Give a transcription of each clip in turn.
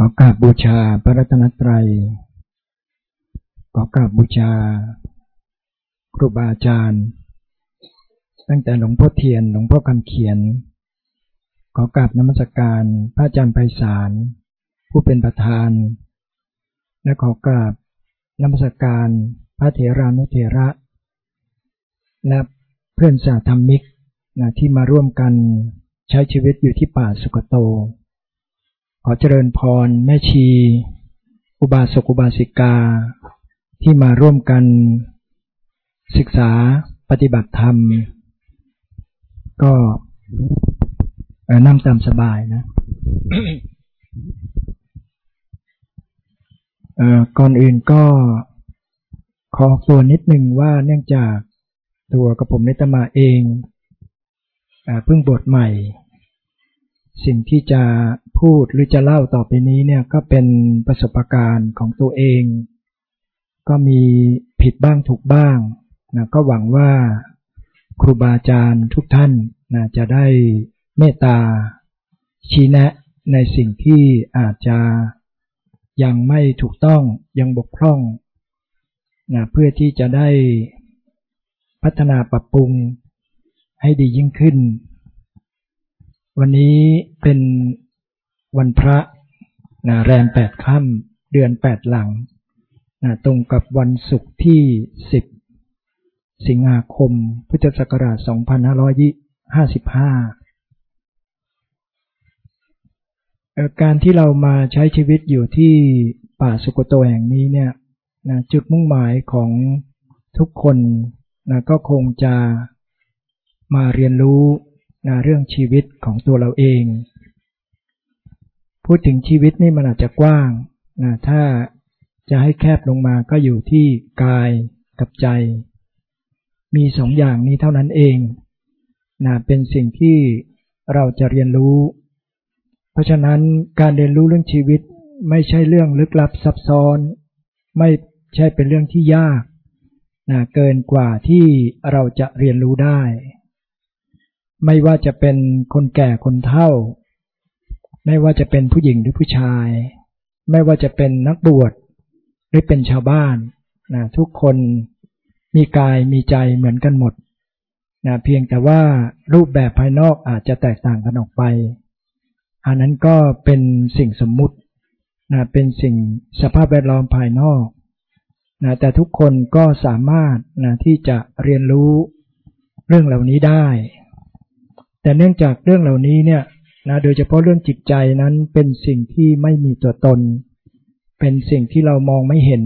ขอกราบบูชาพระรัตนตรัย ขอกราบบูชา ครูบาอาจารย์ ตั้งแต่หลวงพ่อเทียน หลวงพ่อคำเขียน ขอกราบนมัสการพระอาจารย์ไพศาล ผู้เป็นประธาน และขอกราบนมัสการพระเถรานุเถระ และเพื่อนสาธรรมิกนะที่มาร่วมกันใช้ชีวิตอยู่ที่ป่าสุกโต อเจริญพรแม่ชี อุบาสกอุบาสิกา ที่มาร่วมกัน ศึกษาปฏิบัติธรรม ก็นั่งตามสบายนะก่อนอื่นก็ขอตัวนิดหนึ่งว่าเนื่องจากตัวกระผมเนตมาเองเพิ่งบทใหม่ สิ่งที่จะพูดหรือจะเล่าต่อไปนี้เนี่ยก็เป็นประสบการณ์ของตัวเอง ก็มีผิดบ้างถูกบ้างนะก็หวังว่าครูบาอาจารย์ทุกท่านนะจะได้เมตตาชี้แนะในสิ่งที่อาจจะยังไม่ถูกต้องยังบกพร่องนะเพื่อที่จะได้พัฒนาปรับปรุงให้ดียิ่งขึ้น วันนี้เป็นวันพระนะแรมแปดค่ำเดือนแปดหลังนะตรงกับวันศุกร์ที่สิบสิงหาคม พุทธศักราชสองพันห้าร้อยห้าสิบห้าการที่เรามาใช้ชีวิตอยู่ที่ป่าสุกโตแห่งนี้เนี่ยนะจุดมุ่งหมายของทุกคนนะก็คงจะมาเรียนรู้ นะเรื่องชีวิตของตัวเราเอง พูดถึงชีวิตนี่มันอาจจะกว้างนะถ้าจะให้แคบลงมาก็อยู่ที่กายกับใจ มีสองอย่างนี้เท่านั้นเองนะเป็นสิ่งที่เราจะเรียนรู้ เพราะฉะนั้นการเรียนรู้เรื่องชีวิตไม่ใช่เรื่องลึกลับซับซ้อน ไม่ใช่เป็นเรื่องที่ยากนะเกินกว่าที่เราจะเรียนรู้ได้ ไม่ว่าจะเป็นคนแก่คนเฒ่า ไม่ว่าจะเป็นผู้หญิงหรือผู้ชาย ไม่ว่าจะเป็นนักบวชหรือเป็นชาวบ้านนะทุกคนมีกายมีใจเหมือนกันหมดนะเพียงแต่ว่ารูปแบบภายนอกอาจจะแตกต่างกันออกไป อันนั้นก็เป็นสิ่งสมมุตินะเป็นสิ่งสภาพแวดล้อมภายนอกนะแต่ทุกคนก็สามารถนะที่จะเรียนรู้เรื่องเหล่านี้ได้ แต่เนื่องจากเรื่องเหล่านี้เนี่ยนะโดยเฉพาะเรื่องจิตใจนั้นเป็นสิ่งที่ไม่มีตัวตน เป็นสิ่งที่เรามองไม่เห็น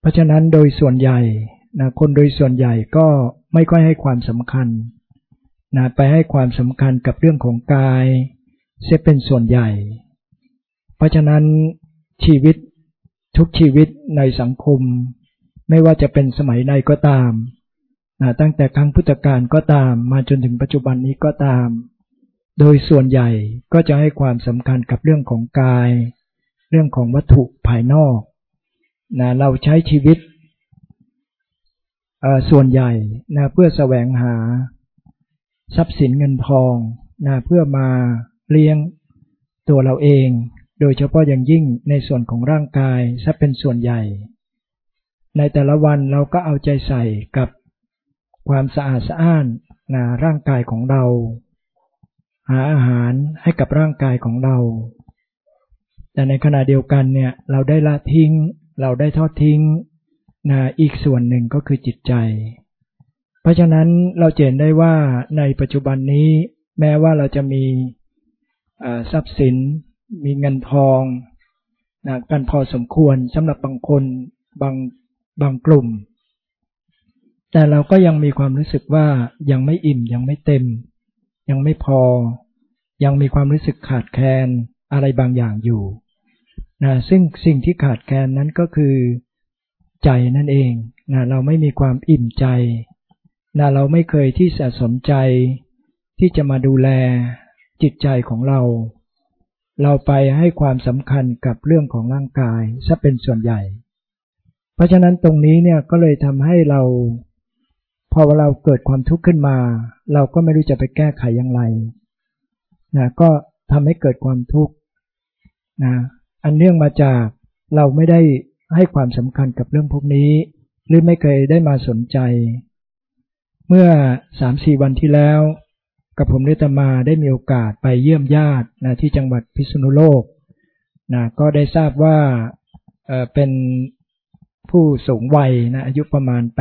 เพราะฉะนั้นโดยส่วนใหญ่นะคนโดยส่วนใหญ่ก็ไม่ค่อยให้ความสำคัญนะไปให้ความสำคัญกับเรื่องของกายเสียเป็นส่วนใหญ่ เพราะฉะนั้นชีวิตทุกชีวิตในสังคม ไม่ว่าจะเป็นสมัยใดก็ตาม ตั้งแต่ครั้งพุทธกาลก็ตามมาจนถึงปัจจุบันนี้ก็ตาม โดยส่วนใหญ่ก็จะให้ความสำคัญกับเรื่องของกาย เรื่องของวัตถุภายนอกนะเราใช้ชีวิตส่วนใหญ่นะเพื่อแสวงหาทรัพย์สินเงินทองนะเพื่อมาเลี้ยงตัวเราเอง โดยเฉพาะอย่างยิ่งในส่วนของร่างกายซะเป็นส่วนใหญ่ ในแต่ละวันเราก็เอาใจใส่กับ ความสะอาดสะอ้านนะร่างกายของเรา หาอาหารให้กับร่างกายของเรา แต่ในขณะเดียวกันเนี่ยเราได้ละทิ้ง เราได้ทอดทิ้งนะอีกส่วนหนึ่งก็คือจิตใจ เพราะฉะนั้นเราเห็นได้ว่าในปัจจุบันนี้แม้ว่าเราจะมีทรัพย์สิน มีเงินทองนะกันพอสมควรสำหรับบางคนบางบางกลุ่ม แต่เราก็ยังมีความรู้สึกว่ายังไม่อิ่มยังไม่เต็ม ยังไม่พอ ยังมีความรู้สึกขาดแคลนอะไรบางอย่างอยู่นะซึ่งสิ่งที่ขาดแคลนนั้นก็คือใจนั่นเองนะเราไม่มีความอิ่มใจนะเราไม่เคยที่จะสนใจ ที่จะมาดูแลจิตใจของเรา เราไปให้ความสำคัญกับเรื่องของร่างกายซะเป็นส่วนใหญ่ เพราะฉะนั้นตรงนี้เนี่ยก็เลยทำให้เรา พอเราเกิดความทุกข์ขึ้นมา เราก็ไม่รู้จะไปแก้ไขอย่างไรนะก็ทำให้เกิดความทุกข์นะอันเนื่องมาจากเราไม่ได้ให้ความสำคัญกับเรื่องพวกนี้ หรือไม่เคยได้มาสนใจ เมื่อสามสี่วันที่แล้ว กับผมได้ตมาได้มีโอกาสไปเยี่ยมญาตินะที่จังหวัดพิษณุโลกนะก็ได้ทราบว่าเเป็นผู้สูงวัยนะอายุประมาณแ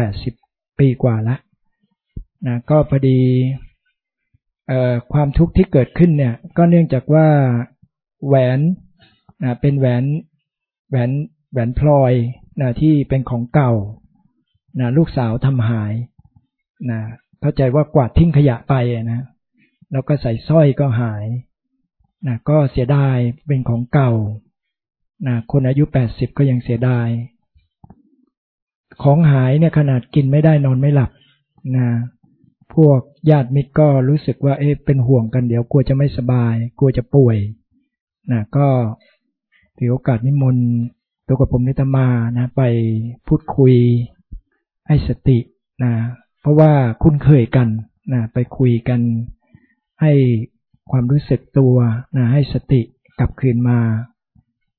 ปีกว่าล้วนะก็พอดีความทุกข์ที่เกิดขึ้นเนี่ย ก็เนื่องจากว่าแหวนนะเป็นแหวนแหวนแหวนพลอยนะที่เป็นของเก่านะลูกสาวทำหายนะเข้าใจว่ากวาดทิ้งขยะไปนะแล้วก็ใส่สร้อยก็หายนะก็เสียดายเป็นของเก่านะคนอายุแปดสิบก็ยังเสียดาย ของหายเนี่ยขนาดกินไม่ได้นอนไม่หลับนะพวกญาติมิตรก็รู้สึกว่าเอ๊ะเป็นห่วงกันเดี๋ยวกลัวจะไม่สบาย กลัวจะป่วยนะก็ถือโอกาสนิมนต์ตัวกับผมนิตมานะไปพูดคุยให้สตินะเพราะว่าคุ้นเคยกันนะไปคุยกันให้ความรู้สึกตัวนะให้สติกลับคืนมา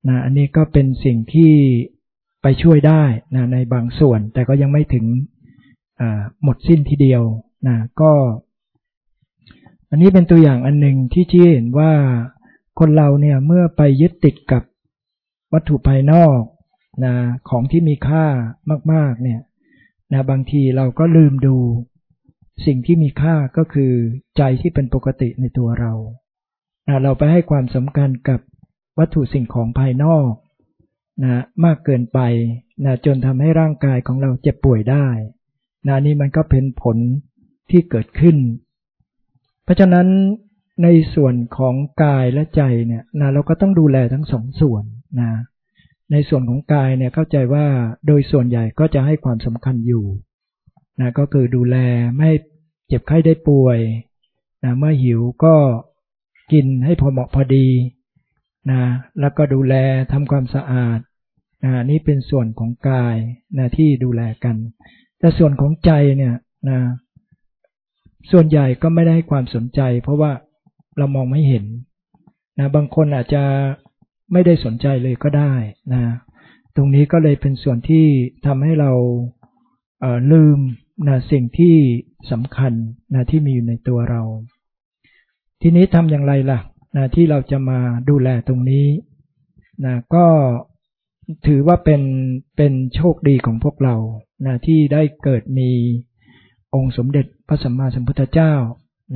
นะอันนี้ก็เป็นสิ่งที่ ไปช่วยได้นะในบางส่วน แต่ก็ยังไม่ถึงหมดสิ้นทีเดียวนะก็ อันนี้เป็นตัวอย่างอันหนึ่งที่ชี้เห็นว่าคนเราเนี่ยเมื่อไปยึดติดกับวัตถุภายนอกนะของที่มีค่ามาก ๆ เนี่ยนะบางทีเราก็ลืมดูสิ่งที่มีค่าก็คือใจที่เป็นปกติในตัวเรานะเราไปให้ความสำคัญกับวัตถุสิ่งของภายนอก นะมากเกินไปนะจนทำให้ร่างกายของเราเจ็บป่วยได้นะนี่มันก็เป็นผลที่เกิดขึ้น เพราะฉะนั้นในส่วนของกายและใจเนี่ยนะเราก็ต้องดูแลทั้งสองส่วนนะในส่วนของกายเนี่ยเข้าใจว่าโดยส่วนใหญ่ก็จะให้ความสำคัญอยู่นะก็คือดูแลไม่เจ็บไข้ได้ป่วยนะเมื่อหิวก็กินให้พอเหมาะพอดี นะแล้วก็ดูแลทำความสะอาดนะนี่เป็นส่วนของกายนะที่ดูแลกัน แต่ส่วนของใจเนี่ยนะส่วนใหญ่ก็ไม่ได้ให้ความสนใจ เพราะว่าเรามองไม่เห็นนะบางคนอาจจะไม่ได้สนใจเลยก็ได้นะตรงนี้ก็เลยเป็นส่วนที่ทำให้เราเลืมนะสิ่งที่สำคัญนะที่มีอยู่ในตัวเรา ทีนี้ทำอย่างไรล่ะ นะที่เราจะมาดูแลตรงนี้นะก็ถือว่าเป็นเป็นโชคดีของพวกเรานะที่ได้เกิดมีองค์สมเด็จพระสัมมาสัมพุทธเจ้า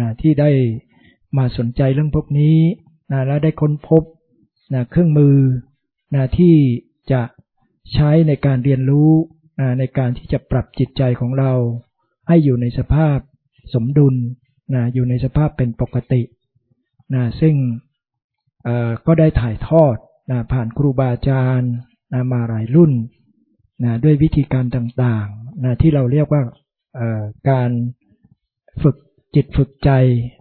นะที่ได้มาสนใจเรื่องพวกนี้นะและได้ค้นพบนะเครื่องมือนะที่จะใช้ในการเรียนรู้นะในการที่จะปรับจิตใจของเรา ให้อยู่ในสภาพสมดุลนะอยู่ในสภาพเป็นปกติ นะซึ่งก็ได้ถ่ายทอดนะผ่านครูบาอาจารย์นะมาหลายรุ่นนะด้วยวิธีการต่างๆนะที่เราเรียกว่าการฝึกจิตฝึกใจ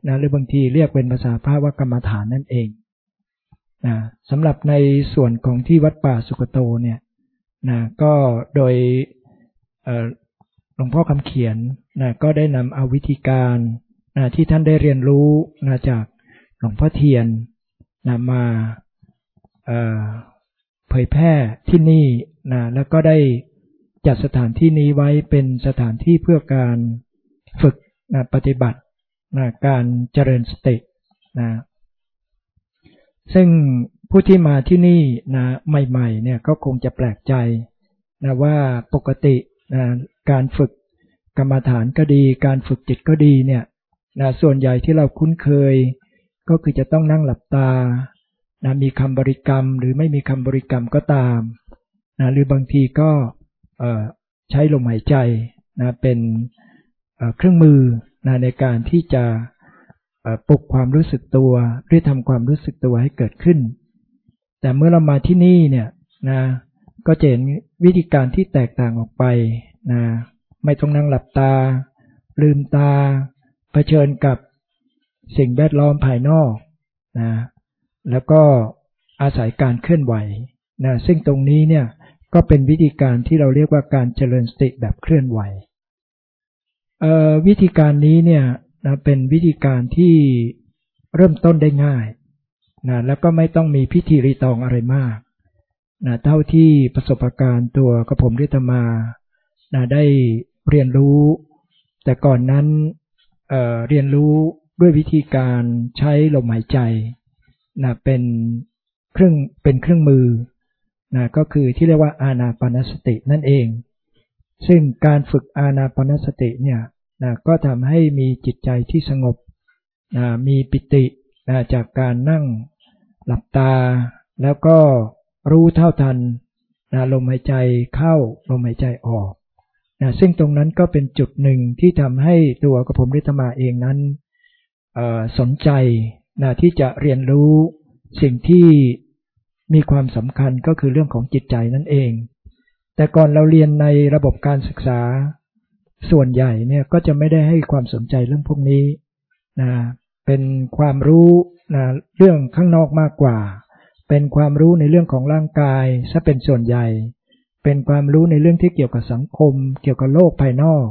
นะหรือบางทีเรียกเป็นภาษาพระว่ากรรมฐานนั่นเองนะสำหรับในส่วนของที่วัดป่าสุกโตเนี่ยนะก็โดยหลวงพ่อคำเขียนนะก็ได้นำเอาวิธีการนะที่ท่านได้เรียนรู้นะจาก หลวงพ่อเทียนนะมาเผยแพร่ที่นี่นะแล้วก็ได้จัดสถานที่นี้ไว้เป็นสถานที่เพื่อการฝึกนะปฏิบัตินะการเจริญสตินะซึ่งผู้ที่มาที่นี่นะใหม่ๆเนี่ยก็คงจะแปลกใจนะว่าปกตินะการฝึกกรรมฐานก็ดี การฝึกจิตก็ดีเนี่ยนะส่วนใหญ่ที่เราคุ้นเคย ก็คือจะต้องนั่งหลับตานะมีคำบริกรรม หรือไม่มีคำบริกรรมก็ตามนะหรือบางทีก็ใช้ลมหายใจนะเป็นเครื่องมือนะในการที่จะปลุกความรู้สึกตัวหรือทำความรู้สึกตัวให้เกิดขึ้น แต่เมื่อเรามาที่นี่เนี่ยนะก็จะเห็นวิธีการที่แตกต่างออกไปนะไม่ต้องนั่งหลับตา ลืมตาเผชิญกับ สิ่งแวดล้อมภายนอกนะแล้วก็อาศัยการเคลื่อนไหวนะซึ่งตรงนี้เนี่ยก็เป็นวิธีการที่เราเรียกว่าการเจริญสติแบบเคลื่อนไหววิธีการนี้เนี่ยนะเป็นวิธีการที่เริ่มต้นได้ง่ายนะแล้วก็ไม่ต้องมีพิธีรีตองอะไรมากนะเท่าที่ประสบการณ์ตัวกระผมฤทธมานะได้เรียนรู้ แต่ก่อนนั้นเเรียนรู้ ด้วยวิธีการใช้ลมหายใจนะเป็นเครื่องเป็นเครื่องมือนะก็คือที่เรียกว่าอาณาปณสตินั่นเอง ซึ่งการฝึกอาณาปณสติเนี่ยนะก็ทำให้มีจิตใจที่สงบนะมีปิตินะจากการนั่งหลับตา แล้วก็รู้เท่าทันนะลมหายใจเข้าลมหายใจออกนะซึ่งตรงนั้นก็เป็นจุดหนึ่งที่ทำให้ตัวกระผมริธมาเองนั้น สนใจนะที่จะเรียนรู้สิ่งที่มีความสำคัญก็คือเรื่องของจิตใจนั่นเอง แต่ก่อนเราเรียนในระบบการศึกษาส่วนใหญ่เนี่ยก็จะไม่ได้ให้ความสนใจเรื่องพวกนี้นะเป็นความรู้นะเรื่องข้างนอกมากกว่า เป็นความรู้ในเรื่องของร่างกายซะเป็นส่วนใหญ่ เป็นความรู้ในเรื่องที่เกี่ยวกับสังคม เกี่ยวกับโลกภายนอก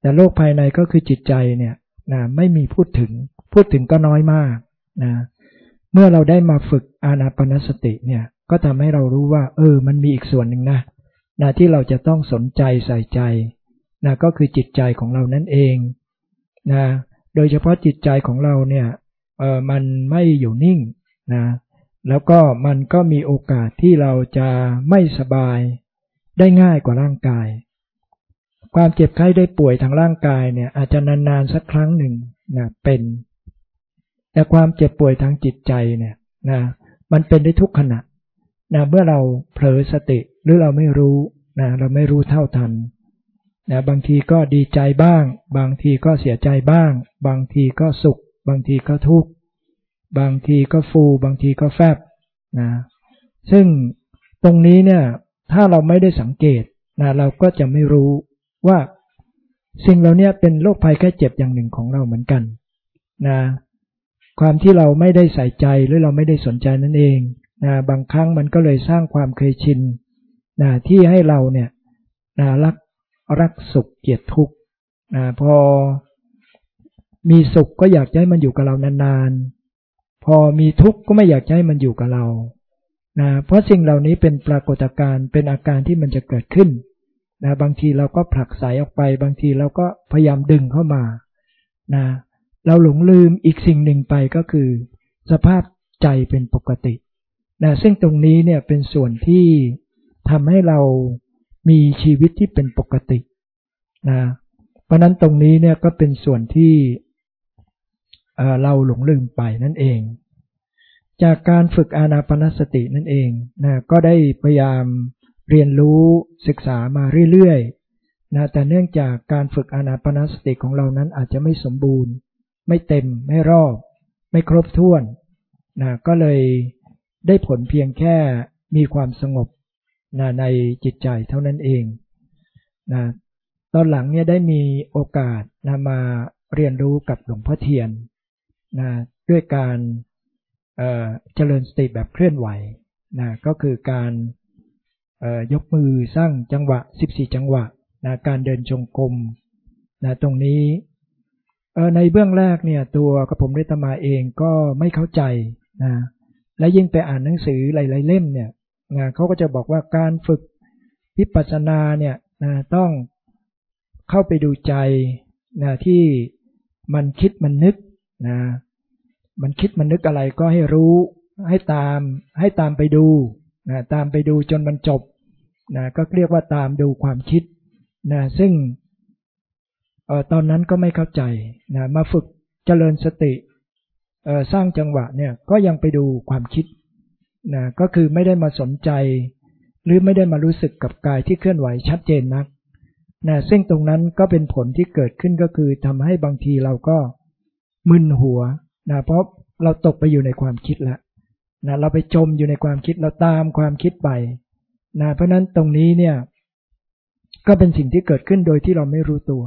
แต่โลกภายในก็คือจิตใจเนี่ย นะไม่มีพูดถึง พูดถึงก็น้อยมากนะเมื่อเราได้มาฝึกอานาปนสติเนี่ย ก็ทำให้เรารู้ว่า เออ มันมีอีกส่วนหนึ่งนะนะที่เราจะต้องสนใจใส่ใจนะก็คือจิตใจของเรานั่นเองนะโดยเฉพาะจิตใจของเราเนี่ยเออมันไม่อยู่นิ่งนะแล้วก็มันก็มีโอกาสที่เราจะไม่สบายได้ง่ายกว่าร่างกาย ความเจ็บไข้ได้ป่วยทางร่างกายเนี่ย อาจจะนานๆสักครั้งหนึ่งนะเป็น แต่ความเจ็บป่วยทางจิตใจเนี่ยนะมันเป็นได้ทุกขณะนะเมื่อเราเผลอสติหรือเราไม่รู้นะเราไม่รู้เท่าทันนะบางทีก็ดีใจบ้าง บางทีก็เสียใจบ้าง บางทีก็สุข บางทีก็ทุกข์บางทีก็ฟู บางทีก็แฟบนะซึ่งตรงนี้เนี่ยถ้าเราไม่ได้สังเกตนะเราก็จะไม่รู้ ว่าสิ่งเหล่านี้เป็นโรคภัยแค่เจ็บอย่างหนึ่งของเราเหมือนกันนะความที่เราไม่ได้ใส่ใจหรือเราไม่ได้สนใจนั่นเองนะบางครั้งมันก็เลยสร้างความเคยชินนะที่ให้เราเนี่ยนะรักรักสุขเกลียดทุกข์นะพอมีสุขก็อยากให้มันอยู่กับเรานานๆ พอมีทุกข์ก็ไม่อยากให้มันอยู่กับเรานะเพราะสิ่งเหล่านี้เป็นปรากฏการณ์เป็นอาการที่มันจะเกิดขึ้น นะบางทีเราก็ผลักสายออกไป บางทีเราก็พยายามดึงเข้ามานะเราหลงลืมอีกสิ่งหนึ่งไปก็คือ สภาพใจเป็นปกตินะซึ่งตรงนี้เนี่ยเป็นส่วนที่ทำให้เรามีชีวิตที่เป็นปกตินะเพราะนั้นตรงนี้เนี่ยก็เป็นส่วนที่เราหลงลืมไปนั่นเอง จากการฝึกอานาปนสตินั่นเองนะก็ได้พยายาม เรียนรู้ศึกษามาเรื่อยๆนะแต่เนื่องจากการฝึกอานาปนสติของเรานั้นอาจจะไม่สมบูรณ์ ไม่เต็มไม่รอบ ไม่ครบถ้วนนะก็เลยได้ผลเพียงแค่มีความสงบนะในจิตใจเท่านั้นเองนะตอนหลังเนี่ยได้มีโอกาสนะมาเรียนรู้กับหลวงพ่อเทียนนะด้วยการเเจริญสติแบบเคลื่อนไหวนะก็คือการ ยกมือสร้างจังหวะ 14 จังหวะนะการเดินจงกรมนะตรงนี้ในเบื้องแรกเนี่ยตัวกระผมเรตมาเองก็ไม่เข้าใจนะและยิ่งไปอ่านหนังสือหลาย ๆ เล่มเนี่ยนะเขาก็จะบอกว่าการฝึกวิปัสสนาเนี่ยนะต้องเข้าไปดูใจนะที่มันคิดมันนึกนะมันคิดมันนึกอะไรก็ให้รู้ให้ตามให้ตามไปดูนะตามไปดูจนมันจบ นะก็เรียกว่าตามดูความคิดนะซึ่งออตอนนั้นก็ไม่เข้าใจนะมาฝึกเจริญสติสร้างจังหวะเนี่ยก็ยังไปดูความคิดนะก็คือไม่ได้มาสนใจ หรือไม่ได้มารู้สึกกับกายที่เคลื่อนไหวชัดเจนนักนะซึ่งตรงนั้นก็เป็นผลที่เกิดขึ้นก็คือทำให้บางทีเราก็มึนหัวนะเพราะเราตกไปอยู่ในความคิดแล้วนะเราไปจมอยู่ในความคิดเราตามความคิดไป นะเพราะนั้นตรงนี้เนี่ยก็เป็นสิ่งที่เกิดขึ้นโดยที่เราไม่รู้ตัว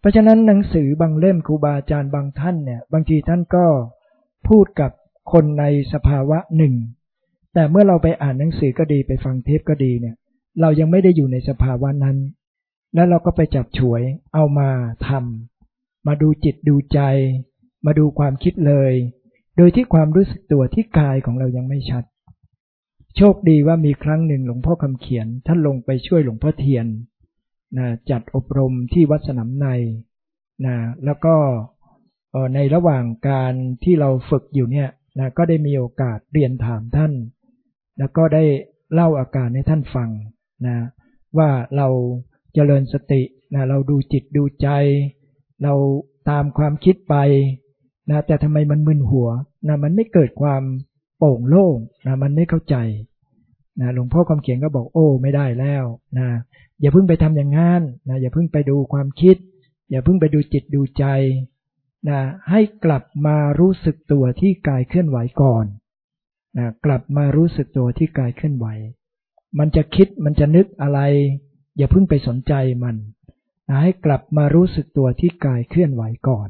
เพราะฉะนั้นหนังสือบางเล่มครูบาอาจารย์บางท่านเนี่ย บางทีท่านก็พูดกับคนในสภาวะหนึ่ง แต่เมื่อเราไปอ่านหนังสือก็ดีไปฟังเทปก็ดีเนี่ย เรายังไม่ได้อยู่ในสภาวะนั้น แล้วเราก็ไปจับฉวยเอามาทำมาดูจิตดูใจ มาดูความคิดเลย โดยที่ความรู้สึกตัวที่กายของเรายังไม่ชัด โชคดีว่ามีครั้งหนึ่งหลวงพ่อคำเขียน ท่านลงไปช่วยหลวงพ่อเทียนนะจัดอบรมที่วัดสนามในนะแล้วก็ในระหว่างการที่เราฝึกอยู่เนี่ยนะก็ได้มีโอกาสเรียนถามท่าน แล้วก็ได้เล่าอาการให้ท่านฟังนะว่าเราจเจริญสตินะเราดูจิตดูใจ เราตามความคิดไปนะแต่ทำไมมันมึนหัวนะมันไม่เกิดความ โป่งโล่งนะมันไม่เข้าใจนะหลวงพ่อคำเขียนก็บอกโอ้ไม่ได้แล้วนะอย่าเพิ่งไปทำอย่างนั้นนะอย่าเพิ่งไปดูความคิด อย่าเพิ่งไปดูจิตดูใจนะให้กลับมารู้สึกตัวที่กายเคลื่อนไหวก่อนนะกลับมารู้สึกตัวที่กายเคลื่อนไหว มันจะคิดมันจะนึกอะไร อย่าเพิ่งไปสนใจมันนะให้กลับมารู้สึกตัวที่กายเคลื่อนไหวก่อน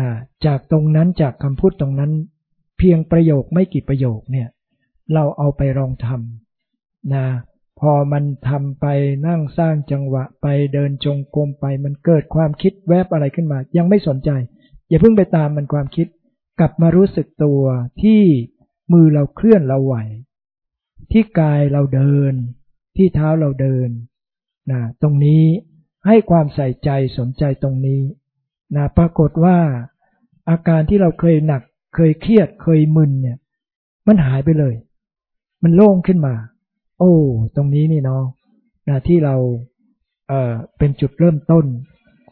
นะจากตรงนั้นจากคำพูดตรงนั้น เพียงประโยคไม่กี่ประโยคเนี่ย เราเอาไปลองทำนะพอมันทำไปนั่งสร้างจังหวะไปเดินจงกรมไป มันเกิดความคิดแวบอะไรขึ้นมา ยังไม่สนใจ อย่าเพิ่งไปตามมันความคิด กลับมารู้สึกตัวที่มือเราเคลื่อนเราไหว ที่กายเราเดิน ที่เท้าเราเดินนะตรงนี้ให้ความใส่ใจสนใจตรงนี้นะปรากฏว่าอาการที่เราเคยหนัก เคยเครียดเคยมึนเนี่ย มันหายไปเลย มันโล่งขึ้นมา โอ้ ตรงนี้นี่เนาะนะที่เราเอ่อเป็นจุดเริ่มต้น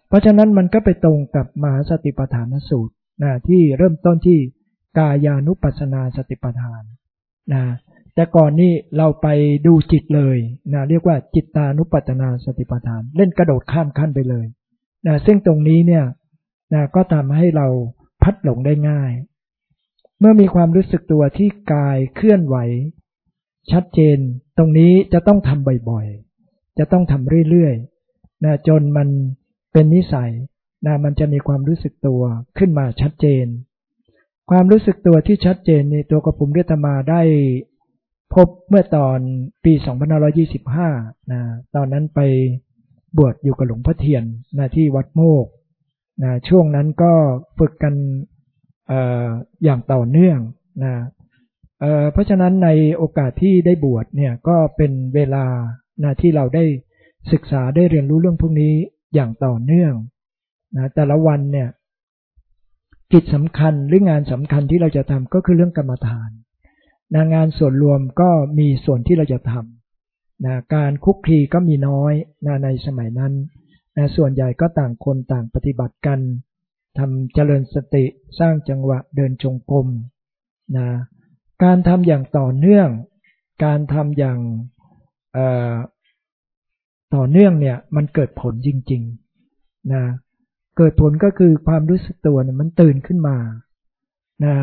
เพราะฉะนั้นมันก็ไปตรงกับมหาสติปัฏฐานสูตรนะที่เริ่มต้นที่กายานุปัสนาสติปัฏฐานนะแต่ก่อนนี้เราไปดูจิตเลยนะเรียกว่าจิตตานุปัตนาสติปัฏฐาน เล่นกระโดดข้ามขั้นไปเลยนะซึ่งตรงนี้เนี่ยนะก็ทำให้เราพัดหลงได้ง่าย เมื่อมีความรู้สึกตัวที่กายเคลื่อนไหว ชัดเจน ตรงนี้จะต้องทำบ่อยๆ จะต้องทำเรื่อยๆนะจนมันเป็นนิสัยนะมันจะมีความรู้สึกตัวขึ้นมาชัดเจน ความรู้สึกตัวที่ชัดเจนในตัวกระผมเรียตมาได้พบเมื่อตอนปี2525นะตอนนั้นไปบวชอยู่กับหลวงพ่อเทียนนะที่วัดโมกนะช่วงนั้นก็ฝึกกัน อย่างต่อเนื่องนะเเพราะฉะนั้นในโอกาสที่ได้บวชเนี่ยก็เป็นเวลานะที่เราได้ศึกษาได้เรียนรู้เรื่องพวกนี้อย่างต่อเนื่องนะแต่ละวันเนี่ยกิจสำคัญหรืองานสำคัญที่เราจะทำก็คือเรื่องกรรมฐานนะงานส่วนรวมก็มีส่วนที่เราจะทำนะการคุกคีก็มีน้อยนะในสมัยนั้นนะส่วนใหญ่ก็ต่างคนต่างปฏิบัติกัน ทำเจริญสติสร้างจังหวะเดินจงกรมนะการทำอย่างต่อเนื่อง การทำอย่างต่อเนื่องเนี่ยมันเกิดผลจริงๆนะเกิดผลก็คือความรู้สึกตัวเนี่ยมันตื่นขึ้นมานะ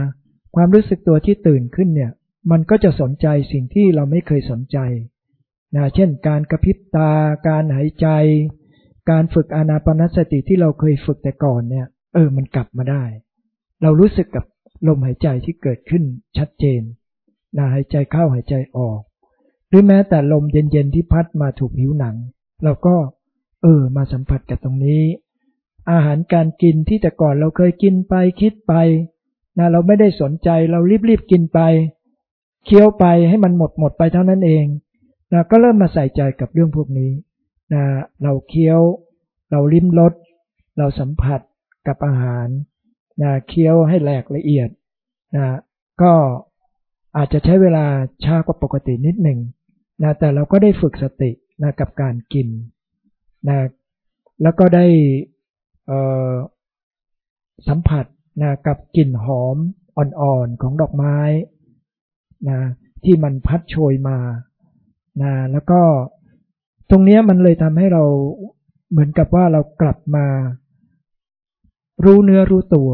ความรู้สึกตัวที่ตื่นขึ้นเนี่ยมันก็จะสนใจสิ่งที่เราไม่เคยสนใจนะเช่น การกระพริบตา การหายใจ การฝึกอานาปนสติที่เราเคยฝึกแต่ก่อนเนี่ย เออ มันกลับมาได้ เรารู้สึกกับลมหายใจที่เกิดขึ้นชัดเจนนะหายใจเข้าหายใจออก หรือแม้แต่ลมเย็นๆที่พัดมาถูกผิวหนัง เราก็ เออ มาสัมผัสกับตรงนี้ อาหารการกินที่แต่ก่อนเราเคยกินไปคิดไปนะเราไม่ได้สนใจเรารีบๆกินไป เคี้ยวไปให้มันหมดหมดไปเท่านั้นเองนะก็เริ่มมาใส่ใจกับเรื่องพวกนี้นะเราเคี้ยว เราลิ้มรสเราสัมผัส กับอาหารนะเคี้ยวให้แหลกละเอียดนะก็อาจจะใช้เวลาช้ากว่าปกตินิดหนึ่งนะแต่เราก็ได้ฝึกสตินะกับการกินนะแล้วก็ได้สัมผัสนะกับกลิ่นหอมอ่อนๆของดอกไม้นะที่มันพัดโชยมานะแล้วก็ตรงนี้มันเลยทำให้เราเหมือนกับว่าเรากลับมา รู้เนื้อรู้ตัว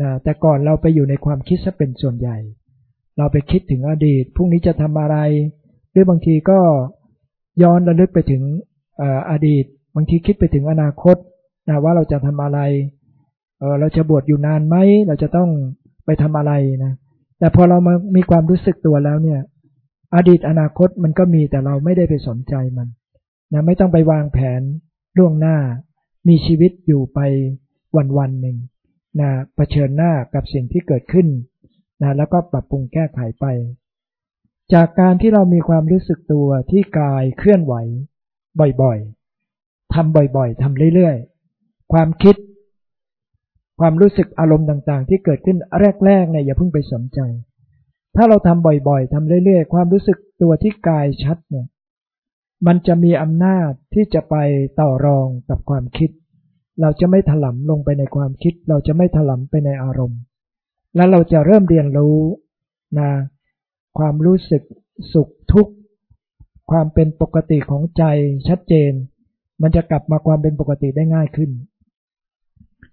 นะแต่ก่อนเราไปอยู่ในความคิดซะเป็นส่วนใหญ่ เราไปคิดถึงอดีตพรุ่งนี้จะทำอะไร หรือบางทีก็ย้อนระลึกไปถึงอดีต บางทีคิดไปถึงอนาคตนะว่าเราจะทำอะไรเเราจะบวชอยู่นานไหมเราจะต้องไปทำอะไรนะแต่พอเรามามีความรู้สึกตัวแล้วเนี่ย อดีตอนาคตมันก็มีแต่เราไม่ได้ไปสนใจมันนะไม่ต้องไปวางแผนล่วงหน้า มีชีวิตอยู่ไป วันวันหนึ่งนะะเผชิญหน้ากับสิ่งที่เกิดขึ้นนะแล้วก็ปรับปรุงแก้ไขไป จากการที่เรามีความรู้สึกตัวที่กายเคลื่อนไหว บ่อยๆทำบ่อยๆทำเรื่อยๆ ความคิด ความรู้สึกอารมณ์ต่างๆ ที่เกิดขึ้นแรกๆเนี่ยอย่าเพิ่งไปสนใจ ถ้าเราทำบ่อยๆทำเรื่อยๆ ความรู้สึกตัวที่กายชัดเนี่ยมันจะมีอำนาจที่จะไปต่อรองกับความคิด เราจะไม่ถลำลงไปในความคิด เราจะไม่ถลำไปในอารมณ์ แล้วเราจะเริ่มเรียนรู้นะความรู้สึกสุขทุกข์ ความเป็นปกติของใจชัดเจน มันจะกลับมาความเป็นปกติได้ง่ายขึ้น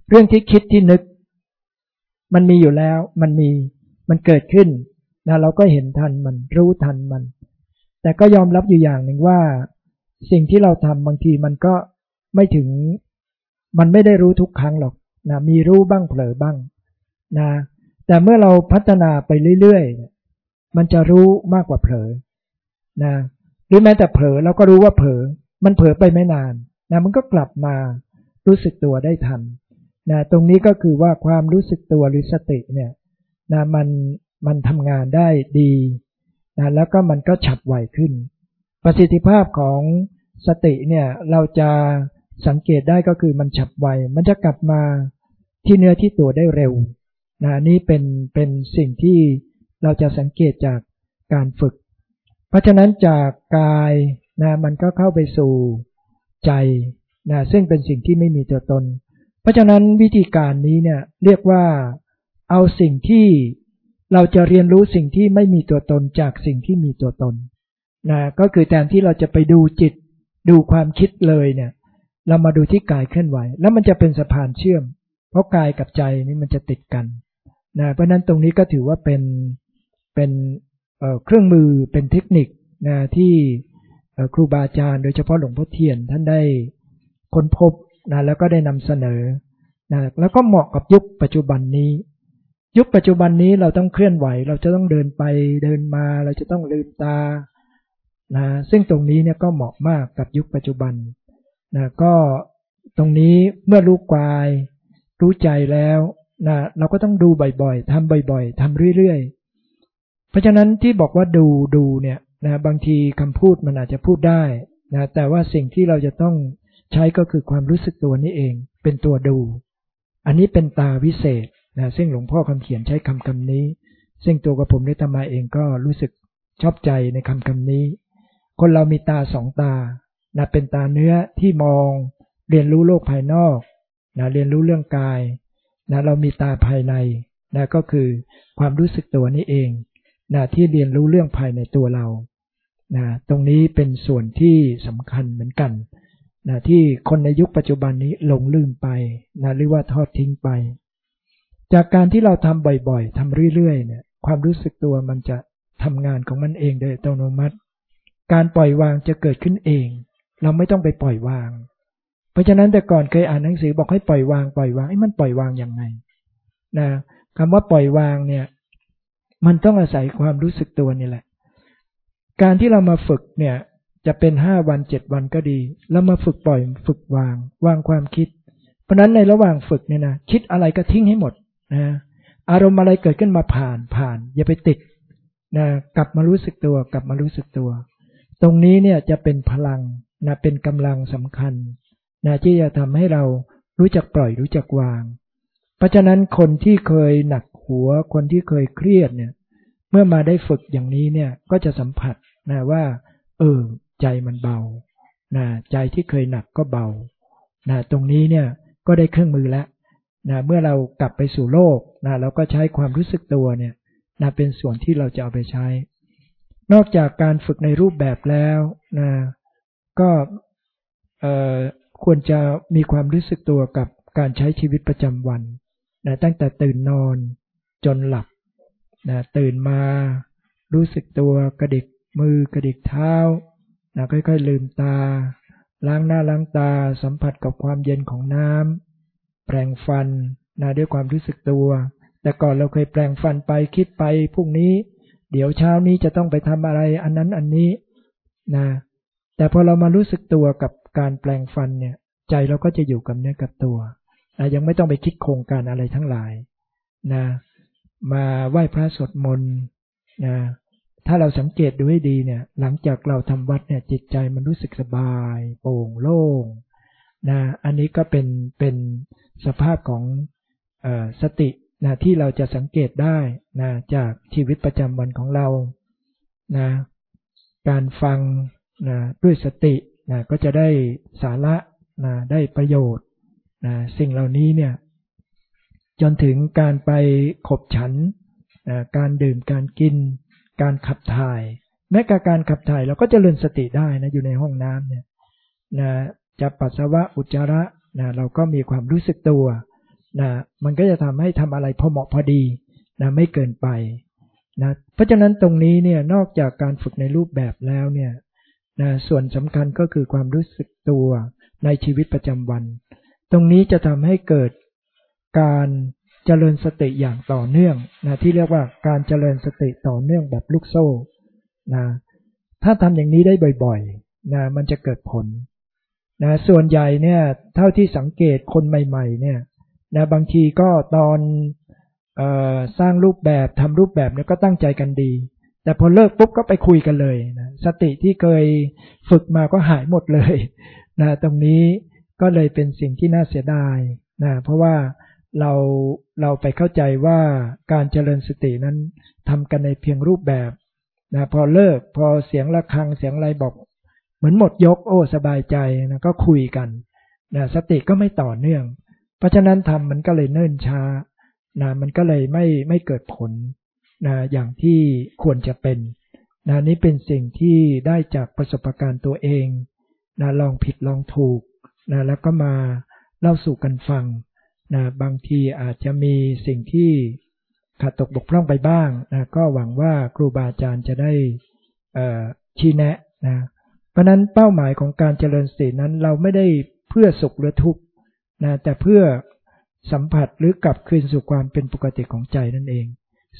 เรื่องที่คิดที่นึก มันมีอยู่แล้ว มันมี มันเกิดขึ้นนะเราก็เห็นทันมันรู้ทันมัน แต่ก็ยอมรับอยู่อย่างหนึ่งว่า สิ่งที่เราทำบางทีมันก็ไม่ถึง มันไม่ได้รู้ทุกครั้งหรอกนะมีรู้บ้างเผลอบ้างนะแต่เมื่อเราพัฒนาไปเรื่อยๆ มันจะรู้มากกว่าเผลอนะหรือแม้แต่เผลอเราก็รู้ว่าเผลอมันเผลอไปไม่นานนะมันก็กลับมารู้สึกตัวได้ทันนะตรงนี้ก็คือว่าความรู้สึกตัวหรือสติเนี่ยนะมันมันทำงานได้ดีนะแล้วก็มันก็ฉับไวขึ้น ประสิทธิภาพของสติเนี่ยเราจะ สังเกตได้ก็คือมันฉับไว มันจะกลับมาที่เนื้อที่ตัวได้เร็วนะนี่เป็นเป็นสิ่งที่เราจะสังเกตจากการฝึก เพราะฉะนั้นจากกายนะมันก็เข้าไปสู่ใจนะซึ่งเป็นสิ่งที่ไม่มีตัวตน เพราะฉะนั้นวิธีการนี้เนี่ยเรียกว่าเอาสิ่งที่เราจะเรียนรู้สิ่งที่ไม่มีตัวตนจากสิ่งที่มีตัวตนนะก็คือแทนที่เราจะไปดูจิตดูความคิดเลยเนี่ย เรามาดูที่กายเคลื่อนไหว แล้วมันจะเป็นสะพานเชื่อม เพราะกายกับใจนี่มันจะติดกันนะเพราะนั้นตรงนี้ก็ถือว่าเป็นเป็นเครื่องมือเป็นเทคนิคนะที่ครูบาอาจารย์โดยเฉพาะหลวงพ่อเทียนท่านได้ค้นพบนะแล้วก็ได้นำเสนอนะแล้วก็เหมาะกับยุคปัจจุบันนี้ ยุคปัจจุบันนี้เราต้องเคลื่อนไหว เราจะต้องเดินไปเดินมา เราจะต้องลืมตานะซึ่งตรงนี้เนี่ยก็เหมาะมากกับยุคปัจจุบัน นะก็ตรงนี้เมื่อรู้กาย รู้ใจแล้วนะเราก็ต้องดูบ่อยๆทำบ่อยๆทำเรื่อยๆ เพราะฉะนั้นที่บอกว่าดูดูเนี่ยนะบางทีคำพูดมันอาจจะพูดได้นะแต่ว่าสิ่งที่เราจะต้องใช้ก็คือความรู้สึกตัวนี้เอง เป็นตัวดู อันนี้เป็นตาวิเศษนะซึ่งหลวงพ่อคำเขียนใช้คำคำนี้ ซึ่งตัวกับผมได้ทำมาเองก็รู้สึกชอบใจในคำคำนี้ คนเรามีตาสองตา นะเป็นตาเนื้อที่มองเรียนรู้โลกภายนอกนะเรียนรู้เรื่องกายนะเรามีตาภายในนะก็คือความรู้สึกตัวนี้เองนะที่เรียนรู้เรื่องภายในตัวเรานะตรงนี้เป็นส่วนที่สำคัญเหมือนกันนะที่คนในยุคปัจจุบันนี้หลงลืมไปนะหรือว่าทอดทิ้งไป จากการที่เราทำบ่อยๆทำเรื่อยๆเนี่ยความรู้สึกตัวมันจะทำงานของมันเองโดยอัตโนมัติ การปล่อยวางจะเกิดขึ้นเอง เราไม่ต้องไปปล่อยวาง เพราะฉะนั้นแต่ก่อนเคยอ่านหนังสือบอกให้ปล่อยวางปล่อยวางไอ้มันปล่อยวางยังไงนะคำว่าปล่อยวางเนี่ย มันต้องอาศัยความรู้สึกตัวนี่แหละ การที่เรามาฝึกเนี่ย จะเป็นห้าวันเจ็ดวันก็ดี แล้วมาฝึกปล่อยฝึกวาง วางความคิด เพราะนั้นในระหว่างฝึกเนี่ยนะคิดอะไรก็ทิ้งให้หมดนะอารมณ์อะไรเกิดขึ้นมาผ่านผ่าน อย่าไปติดนะกลับมารู้สึกตัว กลับมารู้สึกตัว ตรงนี้เนี่ยจะเป็นพลัง นะเป็นกำลังสำคัญนะที่จะทำให้เรารู้จักปล่อยรู้จักวาง เพราะฉะนั้นคนที่เคยหนักหัว คนที่เคยเครียดเนี่ยเมื่อมาได้ฝึกอย่างนี้เนี่ยก็จะสัมผัสนะว่าเออใจมันเบานะใจที่เคยหนักก็เบานะตรงนี้เนี่ยก็ได้เครื่องมือแล้วนะเมื่อเรากลับไปสู่โลกนะเราก็ใช้ความรู้สึกตัวเนี่ยนะเป็นส่วนที่เราจะเอาไปใช้ นอกจากการฝึกในรูปแบบแล้วนะ ก็ควรจะมีความรู้สึกตัวกับการใช้ชีวิตประจำวันนะตั้งแต่ตื่นนอนจนหลับนะตื่นมารู้สึกตัวกระดิกมือกระดิกเท้านะค่อยๆลืมตา ล้างหน้าล้างตาสัมผัสกับความเย็นของน้ำแปรงฟันนะด้วยความรู้สึกตัว แต่ก่อนเราเคยแปรงฟันไปคิดไปพรุ่งนี้ เดี๋ยวเช้านี้จะต้องไปทำอะไรอันนั้นอันนี้นะ แต่พอเรามารู้สึกตัวกับการแปลงฟันเนี่ย ใจเราก็จะอยู่กับเนื้อกับตัวนะยังไม่ต้องไปคิดโครงการอะไรทั้งหลายนะมาไหว้พระสวดมนต์นะถ้าเราสังเกตดูให้ดีเนี่ย หลังจากเราทำวัดเนี่ยจิตใจมันรู้สึกสบาย โปร่งโล่งนะอันนี้ก็เป็นเป็นสภาพของอสตินะที่เราจะสังเกตได้นะจากชีวิตประจำวันของเรานะการฟัง นะด้วยสตินะก็จะได้สาระนะได้ประโยชน์นะสิ่งเหล่านี้เนี่ยจนถึงการไปขบฉันนะการดื่มการกิน การขับถ่าย แม้กับการขับถ่ายเราก็จเจริญสติได้นะอยู่ในห้องน้ำเนี่ยนะจะปัสสาวะอุจจาระนะเราก็มีความรู้สึกตัวนะมันก็จะทำให้ทำอะไรพอเหมาะพอดีนะไม่เกินไปนะเพราะฉะนั้นตรงนี้เนี่ยนอกจากการฝึกในรูปแบบแล้วเนี่ย นะส่วนสำคัญก็คือความรู้สึกตัวในชีวิตประจำวัน ตรงนี้จะทำให้เกิดการเจริญสติอย่างต่อเนื่องนะที่เรียกว่าการเจริญสติต่อเนื่องแบบลูกโซ่นะถ้าทำอย่างนี้ได้บ่อยๆนะมันจะเกิดผลนะส่วนใหญ่เนี่ยเท่าที่สังเกตคนใหม่ ๆ เนี่ยนะบางทีก็ตอนออสร้างรูปแบบทำรูปแบบเนี่ยก็ตั้งใจกันดี แต่พอเลิกปุ๊บก็ไปคุยกันเลยนะสติที่เคยฝึกมาก็หายหมดเลยนะตรงนี้ก็เลยเป็นสิ่งที่น่าเสียดายนะเพราะว่าเราเราไปเข้าใจว่าการเจริญสตินั้นทำกันในเพียงรูปแบบนะพอเลิกพอเสียงะระฆังเสียงอะไรบอกเหมือนหมดยกโอ้สบายใจนะก็คุยกันนะสติก็ไม่ต่อเนื่อง เพราะฉะนั้นทำมันก็เลยเนิ่นช้านะมันก็เลยไม่ไม่เกิดผล นะอย่างที่ควรจะเป็นนะนี้เป็นสิ่งที่ได้จากประสบการณ์ตัวเองนะลองผิดลองถูกนะแล้วก็มาเล่าสู่กันฟังนะบางทีอาจจะมีสิ่งที่ขาดตกบกพร่องไปบ้างนะก็หวังว่าครูบาอาจารย์จะได้ชี้แนะนะเพราะนั้นเป้าหมายของการเจริญสตินั้นเราไม่ได้เพื่อสุขหรือทุกข์นะแต่เพื่อสัมผัสหรือกลับคืนสู่ความเป็นปกติของใจนั่นเอง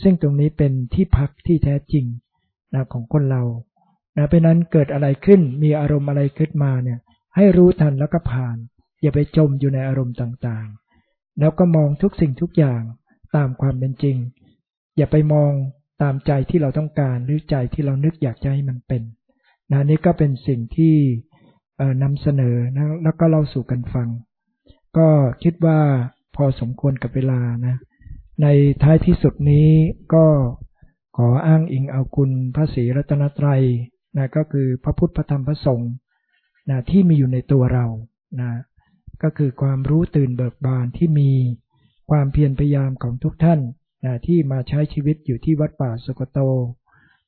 ซึ่งตรงนี้เป็นที่พักที่แท้จริงนะของคนเรานะเพราะนั้นเกิดอะไรขึ้นมีอารมณ์อะไรขึ้นมาเนี่ยให้รู้ทันแล้วก็ผ่าน อย่าไปจมอยู่ในอารมณ์ต่างๆ แล้วก็มองทุกสิ่งทุกอย่างตามความเป็นจริง อย่าไปมองตามใจที่เราต้องการหรือใจที่เรานึกอยากจะให้มันเป็นนะนี่ก็เป็นสิ่งที่นำเสนอนะแล้วก็เล่าสู่กันฟัง ก็คิดว่าพอสมควรกับเวลานะ ในท้ายที่สุดนี้ก็ขออ้างอิงเอาคุณพระศรีรัตนตรัยนะก็คือพระพุทธพระธรรมพระสงฆ์นะที่มีอยู่ในตัวเรานะก็คือความรู้ตื่นเบิกบานที่มีความเพียรพยายามของทุกท่านนะที่มาใช้ชีวิตอยู่ที่วัดป่าสุกโต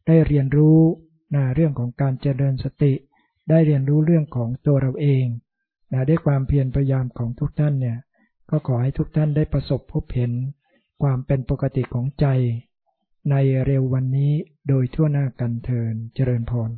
ได้เรียนรู้นะเรื่องของการเจริญสติ ได้เรียนรู้เรื่องของตัวเราเองนะด้วยความเพียรพยายามของทุกท่านเนี่ยก็ขอให้ทุกท่านได้ประสบพบเห็น ความเป็นปกติของใจ ในเร็ววันนี้โดยทั่วหน้ากันเทินเจริญพร